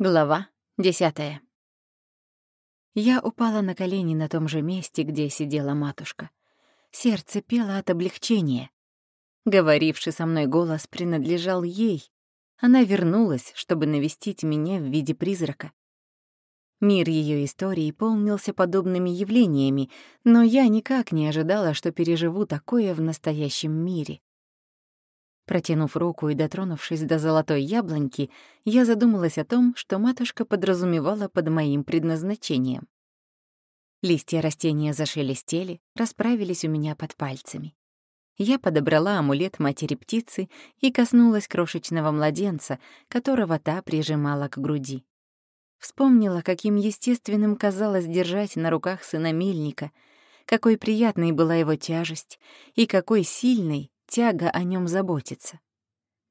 Глава десятая. Я упала на колени на том же месте, где сидела матушка. Сердце пело от облегчения. Говоривший со мной голос принадлежал ей. Она вернулась, чтобы навестить меня в виде призрака. Мир ее истории полнился подобными явлениями, но я никак не ожидала, что переживу такое в настоящем мире. Протянув руку и дотронувшись до золотой яблоньки, я задумалась о том, что матушка подразумевала под моим предназначением. Листья растения зашелестели, расправились у меня под пальцами. Я подобрала амулет матери-птицы и коснулась крошечного младенца, которого та прижимала к груди. Вспомнила, каким естественным казалось держать на руках сына мельника, какой приятной была его тяжесть и какой сильной тяга о нем заботиться.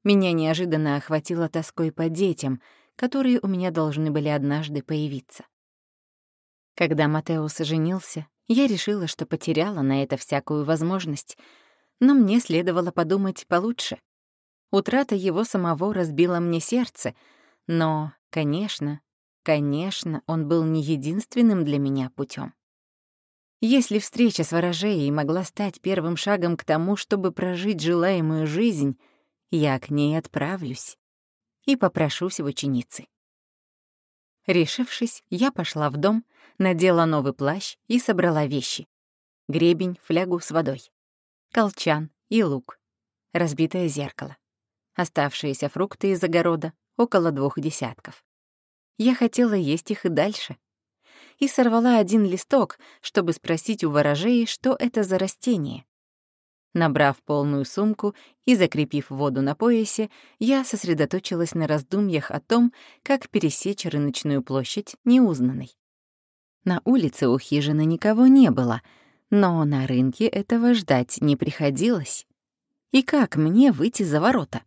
Меня неожиданно охватило тоской по детям, которые у меня должны были однажды появиться. Когда Матеус женился, я решила, что потеряла на это всякую возможность, но мне следовало подумать получше. Утрата его самого разбила мне сердце, но, конечно, конечно, он был не единственным для меня путем. Если встреча с ворожеей могла стать первым шагом к тому, чтобы прожить желаемую жизнь, я к ней отправлюсь и попрошусь в ученицы. Решившись, я пошла в дом, надела новый плащ и собрала вещи. Гребень, флягу с водой, колчан и лук, разбитое зеркало, оставшиеся фрукты из огорода, около двух десятков. Я хотела есть их и дальше, и сорвала один листок, чтобы спросить у ворожей, что это за растение. Набрав полную сумку и закрепив воду на поясе, я сосредоточилась на раздумьях о том, как пересечь рыночную площадь неузнанной. На улице у хижины никого не было, но на рынке этого ждать не приходилось. И как мне выйти за ворота?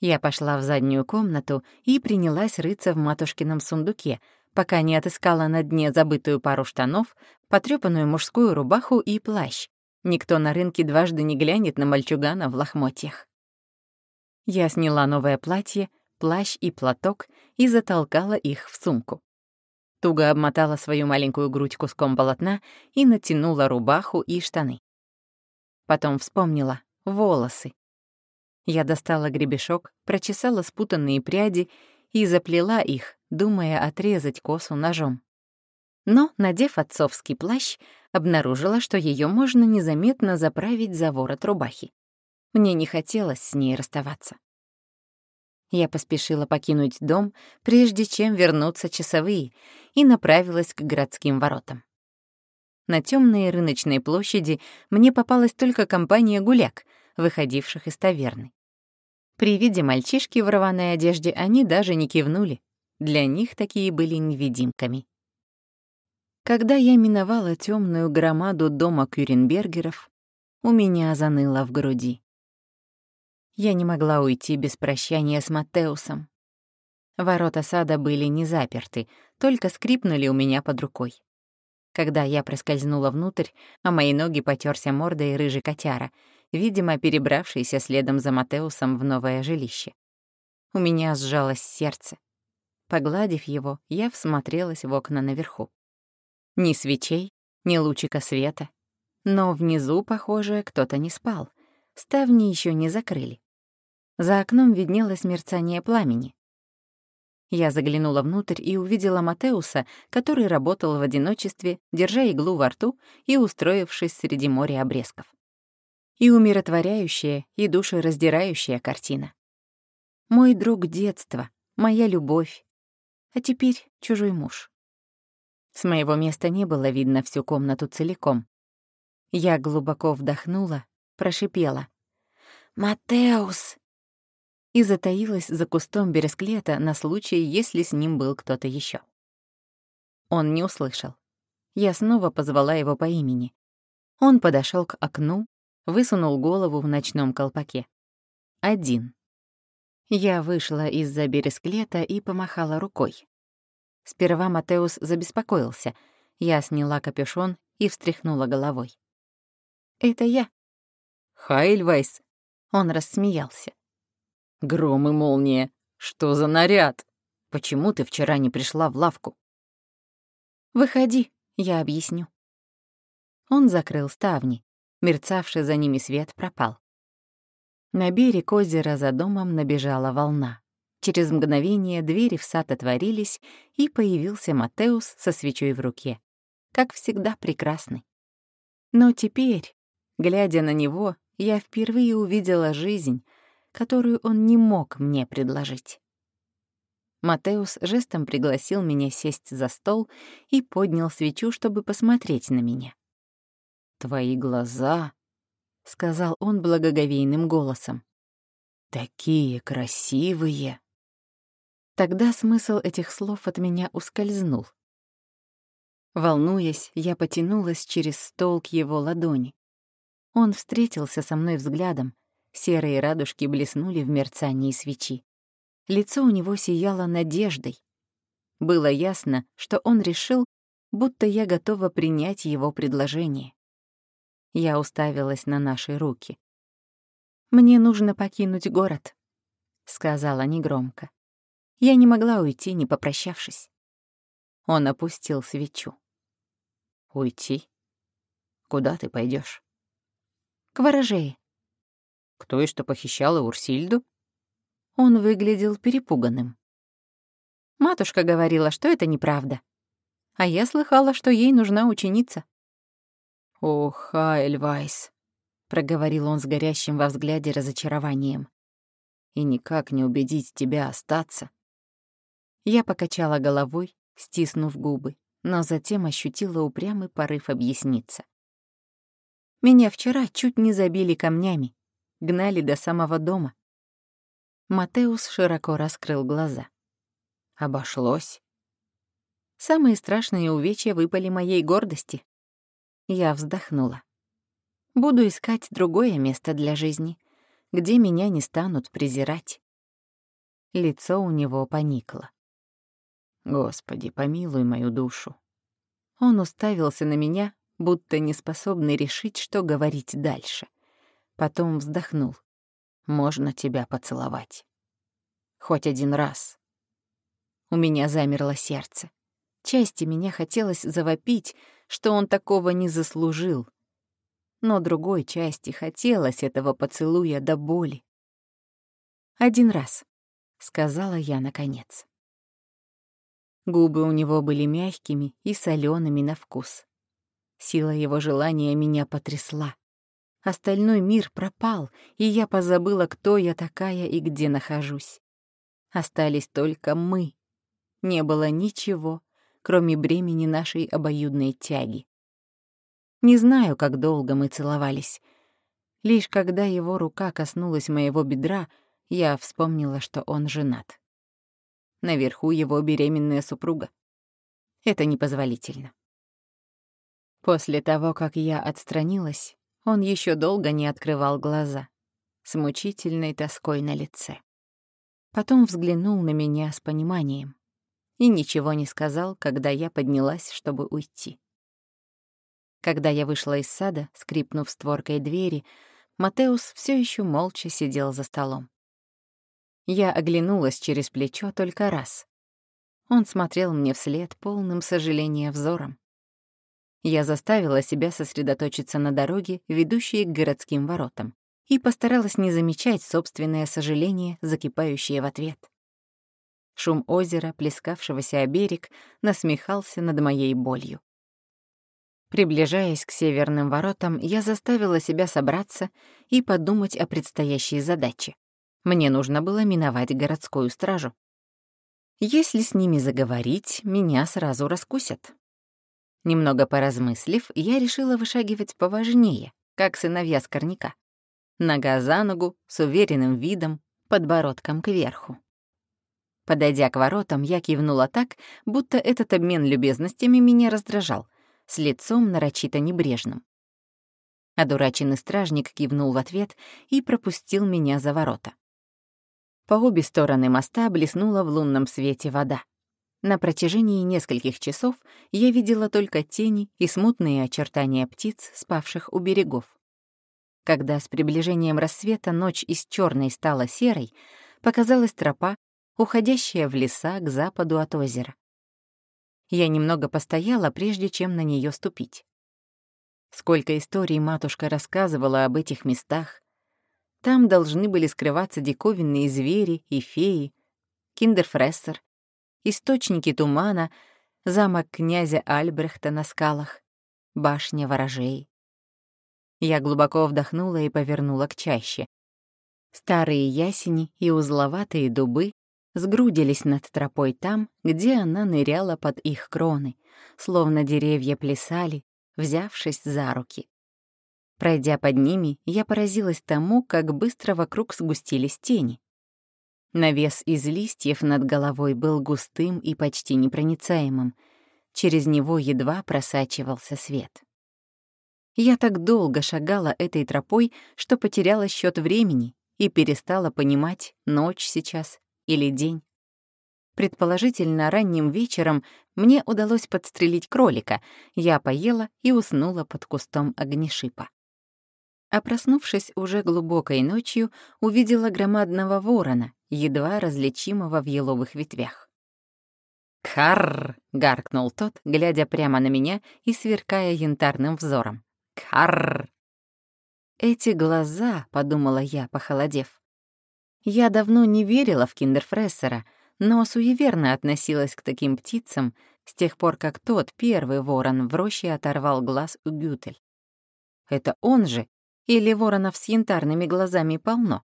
Я пошла в заднюю комнату и принялась рыться в матушкином сундуке, пока не отыскала на дне забытую пару штанов, потрёпанную мужскую рубаху и плащ. Никто на рынке дважды не глянет на мальчугана в лохмотьях. Я сняла новое платье, плащ и платок и затолкала их в сумку. Туго обмотала свою маленькую грудь куском полотна и натянула рубаху и штаны. Потом вспомнила — волосы. Я достала гребешок, прочесала спутанные пряди и заплела их, думая отрезать косу ножом. Но, надев отцовский плащ, обнаружила, что ее можно незаметно заправить за ворот рубахи. Мне не хотелось с ней расставаться. Я поспешила покинуть дом, прежде чем вернуться часовые, и направилась к городским воротам. На темной рыночной площади мне попалась только компания гуляк, выходивших из таверны. При виде мальчишки в рваной одежде они даже не кивнули. Для них такие были невидимками. Когда я миновала темную громаду дома Кюренбергеров, у меня заныло в груди. Я не могла уйти без прощания с Маттеусом. Ворота сада были не заперты, только скрипнули у меня под рукой. Когда я проскользнула внутрь, а мои ноги потерся мордой рыжий котяра, видимо, перебравшийся следом за Матеусом в новое жилище. У меня сжалось сердце. Погладив его, я всмотрелась в окна наверху. Ни свечей, ни лучика света. Но внизу, похоже, кто-то не спал. Ставни еще не закрыли. За окном виднелось мерцание пламени. Я заглянула внутрь и увидела Матеуса, который работал в одиночестве, держа иглу во рту и устроившись среди моря обрезков. И умиротворяющая, и душераздирающая картина. Мой друг детства, моя любовь, а теперь чужой муж. С моего места не было видно всю комнату целиком. Я глубоко вдохнула, прошипела. «Матеус!» и затаилась за кустом бересклета на случай, если с ним был кто-то еще. Он не услышал. Я снова позвала его по имени. Он подошел к окну, высунул голову в ночном колпаке. Один. Я вышла из-за бересклета и помахала рукой. Сперва Матеус забеспокоился. Я сняла капюшон и встряхнула головой. «Это я». «Хайльвайс!» Он рассмеялся. «Гром и молния! Что за наряд? Почему ты вчера не пришла в лавку?» «Выходи, я объясню». Он закрыл ставни. Мерцавший за ними свет пропал. На берег озера за домом набежала волна. Через мгновение двери в сад отворились, и появился Матеус со свечой в руке. Как всегда прекрасный. Но теперь, глядя на него, я впервые увидела жизнь, которую он не мог мне предложить. Матеус жестом пригласил меня сесть за стол и поднял свечу, чтобы посмотреть на меня. «Твои глаза», — сказал он благоговейным голосом, — «такие красивые». Тогда смысл этих слов от меня ускользнул. Волнуясь, я потянулась через стол к его ладони. Он встретился со мной взглядом, серые радужки блеснули в мерцании свечи. Лицо у него сияло надеждой. Было ясно, что он решил, будто я готова принять его предложение. Я уставилась на наши руки. «Мне нужно покинуть город», — сказала негромко. Я не могла уйти, не попрощавшись. Он опустил свечу. «Уйти? Куда ты пойдешь? «К ворожее». «К той, что похищала Урсильду?» Он выглядел перепуганным. Матушка говорила, что это неправда. А я слыхала, что ей нужна ученица. «Ох, Айльвайс», — проговорил он с горящим во взгляде разочарованием. «И никак не убедить тебя остаться». Я покачала головой, стиснув губы, но затем ощутила упрямый порыв объясниться. Меня вчера чуть не забили камнями, гнали до самого дома. Матеус широко раскрыл глаза. Обошлось. Самые страшные увечья выпали моей гордости. Я вздохнула. Буду искать другое место для жизни, где меня не станут презирать. Лицо у него поникло. Господи, помилуй мою душу. Он уставился на меня, будто не способный решить, что говорить дальше. Потом вздохнул. Можно тебя поцеловать. Хоть один раз. У меня замерло сердце. Части меня хотелось завопить, что он такого не заслужил. Но другой части хотелось этого поцелуя до боли. «Один раз», — сказала я наконец. Губы у него были мягкими и солеными на вкус. Сила его желания меня потрясла. Остальной мир пропал, и я позабыла, кто я такая и где нахожусь. Остались только мы. Не было ничего, кроме бремени нашей обоюдной тяги. Не знаю, как долго мы целовались. Лишь когда его рука коснулась моего бедра, я вспомнила, что он женат. Наверху его беременная супруга. Это непозволительно. После того, как я отстранилась, он еще долго не открывал глаза, с мучительной тоской на лице. Потом взглянул на меня с пониманием и ничего не сказал, когда я поднялась, чтобы уйти. Когда я вышла из сада, скрипнув створкой двери, Матеус все еще молча сидел за столом. Я оглянулась через плечо только раз. Он смотрел мне вслед полным сожаления взором. Я заставила себя сосредоточиться на дороге, ведущей к городским воротам, и постаралась не замечать собственное сожаление, закипающее в ответ. Шум озера, плескавшегося о берег, насмехался над моей болью. Приближаясь к северным воротам, я заставила себя собраться и подумать о предстоящей задаче. Мне нужно было миновать городскую стражу. Если с ними заговорить, меня сразу раскусят. Немного поразмыслив, я решила вышагивать поважнее, как сыновья скорняка. Нога за ногу, с уверенным видом, подбородком кверху. Подойдя к воротам, я кивнула так, будто этот обмен любезностями меня раздражал, с лицом нарочито небрежным. Одураченный стражник кивнул в ответ и пропустил меня за ворота. По обе стороны моста блеснула в лунном свете вода. На протяжении нескольких часов я видела только тени и смутные очертания птиц, спавших у берегов. Когда с приближением рассвета ночь из черной стала серой, показалась тропа, уходящая в леса к западу от озера. Я немного постояла, прежде чем на нее ступить. Сколько историй матушка рассказывала об этих местах. Там должны были скрываться диковинные звери и феи, киндерфрессер, источники тумана, замок князя Альбрехта на скалах, башня ворожей. Я глубоко вдохнула и повернула к чаще. Старые ясени и узловатые дубы сгрудились над тропой там, где она ныряла под их кроны, словно деревья плясали, взявшись за руки. Пройдя под ними, я поразилась тому, как быстро вокруг сгустились тени. Навес из листьев над головой был густым и почти непроницаемым. Через него едва просачивался свет. Я так долго шагала этой тропой, что потеряла счет времени и перестала понимать, ночь сейчас или день. Предположительно, ранним вечером мне удалось подстрелить кролика, я поела и уснула под кустом огнешипа. А проснувшись уже глубокой ночью, увидела громадного ворона, едва различимого в еловых ветвях. «Кхарр!» — гаркнул тот, глядя прямо на меня и сверкая янтарным взором. «Кхарр!» «Эти глаза», — подумала я, похолодев. Я давно не верила в киндерфрессера, но суеверно относилась к таким птицам с тех пор, как тот первый ворон в роще оторвал глаз у Гютель. Это он же или воронов с янтарными глазами полно?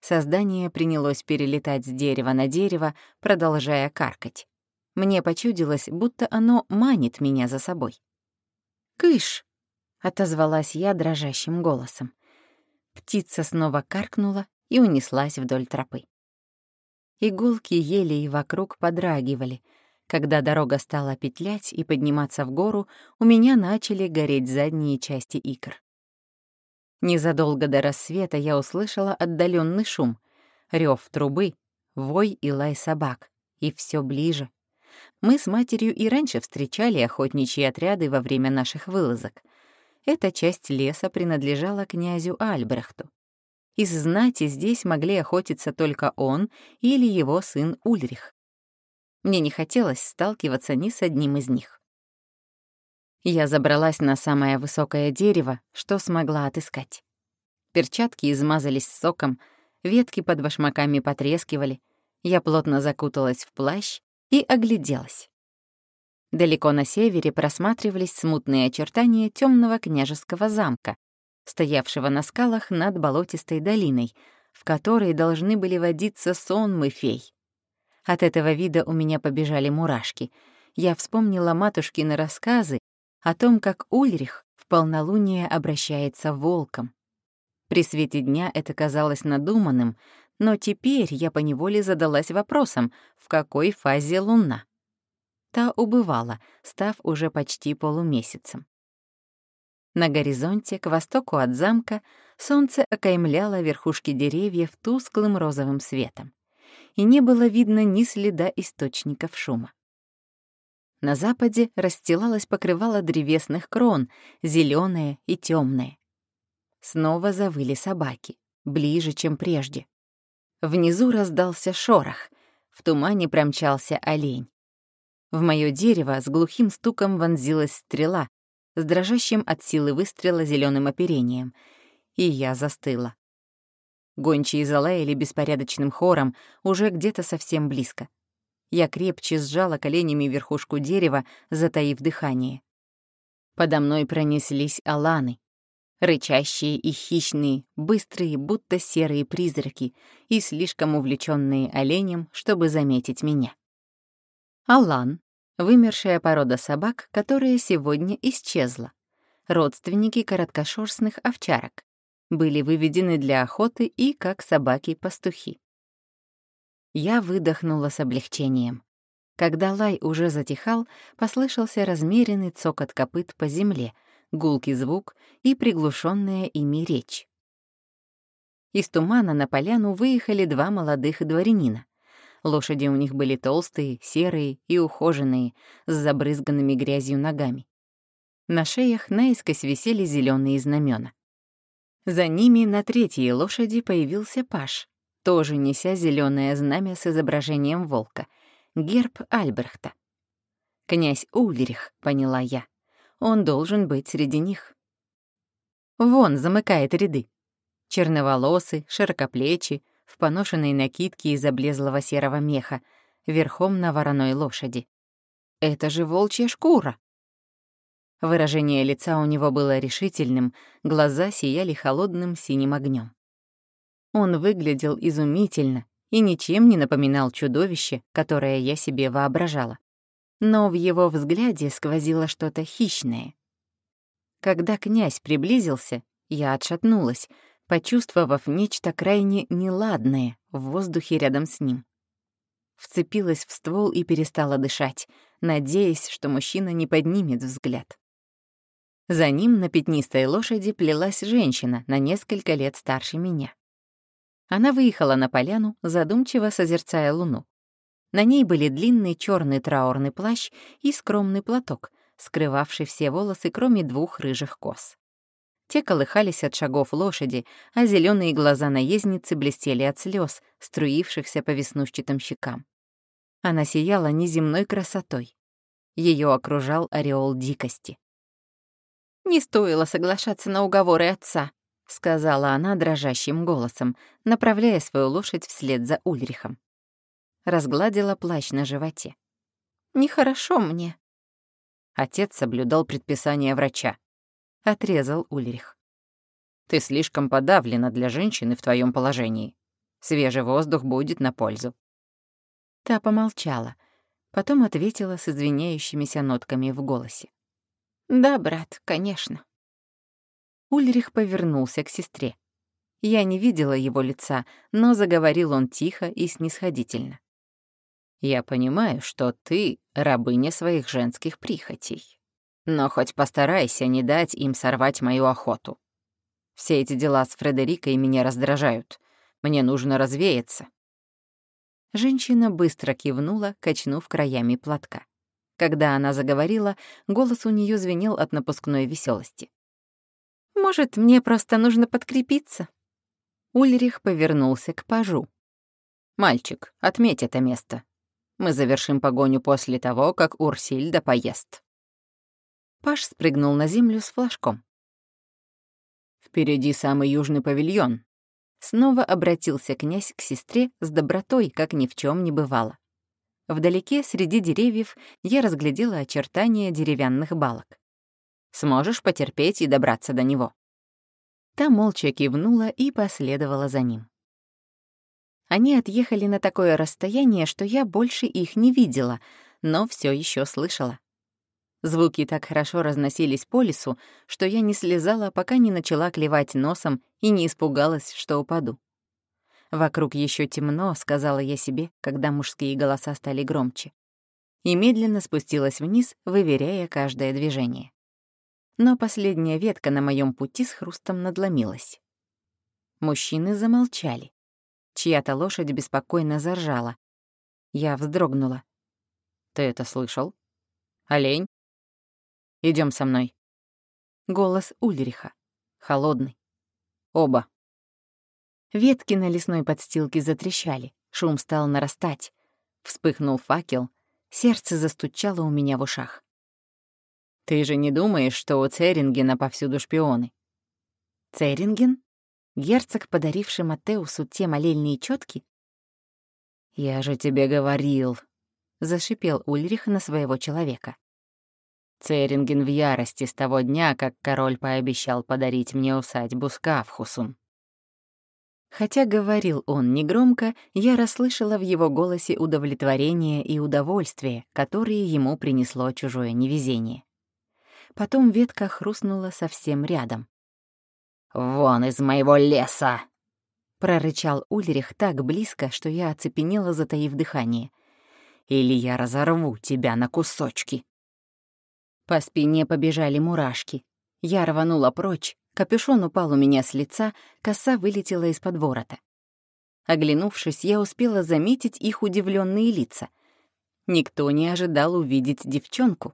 Создание принялось перелетать с дерева на дерево, продолжая каркать. Мне почудилось, будто оно манит меня за собой. «Кыш!» — отозвалась я дрожащим голосом. Птица снова каркнула и унеслась вдоль тропы. Иголки елей вокруг подрагивали. Когда дорога стала петлять и подниматься в гору, у меня начали гореть задние части икр. Незадолго до рассвета я услышала отдаленный шум, рев трубы, вой и лай собак, и все ближе. Мы с матерью и раньше встречали охотничьи отряды во время наших вылазок. Эта часть леса принадлежала князю Альбрехту. Из знати здесь могли охотиться только он или его сын Ульрих. Мне не хотелось сталкиваться ни с одним из них. Я забралась на самое высокое дерево, что смогла отыскать. Перчатки измазались соком, ветки под башмаками потрескивали. Я плотно закуталась в плащ и огляделась. Далеко на севере просматривались смутные очертания темного княжеского замка, стоявшего на скалах над болотистой долиной, в которой должны были водиться сонмы фей. От этого вида у меня побежали мурашки. Я вспомнила матушкины рассказы о том, как Ульрих в полнолуние обращается волком. При свете дня это казалось надуманным, но теперь я поневоле задалась вопросом, в какой фазе луна. Та убывала, став уже почти полумесяцем. На горизонте, к востоку от замка, солнце окаймляло верхушки деревьев тусклым розовым светом, и не было видно ни следа источников шума. На западе расстилалось покрывало древесных крон, зеленое и темное. Снова завыли собаки, ближе, чем прежде. Внизу раздался шорох, в тумане промчался олень. В мое дерево с глухим стуком вонзилась стрела, с дрожащим от силы выстрела зеленым оперением, и я застыла. Гончие залаяли беспорядочным хором, уже где-то совсем близко. Я крепче сжала коленями верхушку дерева, затаив дыхание. Подо мной пронеслись аланы. Рычащие и хищные, быстрые, будто серые призраки, и слишком увлеченные оленем, чтобы заметить меня. Алан — вымершая порода собак, которая сегодня исчезла. Родственники короткошерстных овчарок. Были выведены для охоты и как собаки-пастухи. Я выдохнула с облегчением. Когда лай уже затихал, послышался размеренный цокот копыт по земле, гулкий звук и приглушенная ими речь. Из тумана на поляну выехали два молодых дворянина. Лошади у них были толстые, серые и ухоженные, с забрызганными грязью ногами. На шеях наискось висели зеленые знамена. За ними на третьей лошади появился Паш, тоже неся зеленое знамя с изображением волка, герб Альбрехта. «Князь Ульрих», — поняла я. «Он должен быть среди них». Вон замыкает ряды. Черноволосый, широкоплечий, в поношенной накидке из облезлого серого меха, верхом на вороной лошади. Это же волчья шкура. Выражение лица у него было решительным, глаза сияли холодным синим огнем. Он выглядел изумительно и ничем не напоминал чудовище, которое я себе воображала. Но в его взгляде сквозило что-то хищное. Когда князь приблизился, я отшатнулась, почувствовав нечто крайне неладное в воздухе рядом с ним. Вцепилась в ствол и перестала дышать, надеясь, что мужчина не поднимет взгляд. За ним на пятнистой лошади плелась женщина на несколько лет старше меня. Она выехала на поляну, задумчиво созерцая луну. На ней были длинный черный траурный плащ и скромный платок, скрывавший все волосы, кроме двух рыжих кос. Те колыхались от шагов лошади, а зеленые глаза наездницы блестели от слез, струившихся по веснушчатым щекам. Она сияла неземной красотой. Ее окружал ореол дикости. «Не стоило соглашаться на уговоры отца», — сказала она дрожащим голосом, направляя свою лошадь вслед за Ульрихом. Разгладила плащ на животе. «Нехорошо мне». Отец соблюдал предписание врача. Отрезал Ульрих. «Ты слишком подавлена для женщины в твоем положении. Свежий воздух будет на пользу». Та помолчала, потом ответила с извиняющимися нотками в голосе. «Да, брат, конечно». Ульрих повернулся к сестре. Я не видела его лица, но заговорил он тихо и снисходительно. «Я понимаю, что ты — рабыня своих женских прихотей. Но хоть постарайся не дать им сорвать мою охоту. Все эти дела с Фредерикой меня раздражают. Мне нужно развеяться». Женщина быстро кивнула, качнув краями платка. Когда она заговорила, голос у нее звенел от напускной веселости. «Может, мне просто нужно подкрепиться?» Ульрих повернулся к пажу. «Мальчик, отметь это место. Мы завершим погоню после того, как Урсильда поест». Паш спрыгнул на землю с флажком. «Впереди самый южный павильон». Снова обратился князь к сестре с добротой, как ни в чем не бывало. Вдалеке, среди деревьев, я разглядела очертания деревянных балок. «Сможешь потерпеть и добраться до него?» Та молча кивнула и последовала за ним. Они отъехали на такое расстояние, что я больше их не видела, но все еще слышала. Звуки так хорошо разносились по лесу, что я не слезала, пока не начала клевать носом и не испугалась, что упаду. «Вокруг еще темно», — сказала я себе, когда мужские голоса стали громче. И медленно спустилась вниз, выверяя каждое движение. Но последняя ветка на моем пути с хрустом надломилась. Мужчины замолчали. Чья-то лошадь беспокойно заржала. Я вздрогнула. «Ты это слышал? Олень? Идем со мной». Голос Ульриха. Холодный. Оба. Ветки на лесной подстилке затрещали, шум стал нарастать. Вспыхнул факел, сердце застучало у меня в ушах. «Ты же не думаешь, что у Церингена повсюду шпионы?» «Церинген? Герцог, подаривший Матеусу те молельные четки? «Я же тебе говорил», — зашипел Ульрих на своего человека. Церинген в ярости с того дня, как король пообещал подарить мне усадьбу Скафхусум. Хотя говорил он негромко, я расслышала в его голосе удовлетворение и удовольствие, которые ему принесло чужое невезение. Потом ветка хрустнула совсем рядом. «Вон из моего леса!» — прорычал Ульрих так близко, что я оцепенела, затаив дыхание. «Или я разорву тебя на кусочки!» По спине побежали мурашки. Я рванула прочь, Капюшон упал у меня с лица, коса вылетела из-под ворота. Оглянувшись, я успела заметить их удивленные лица. Никто не ожидал увидеть девчонку.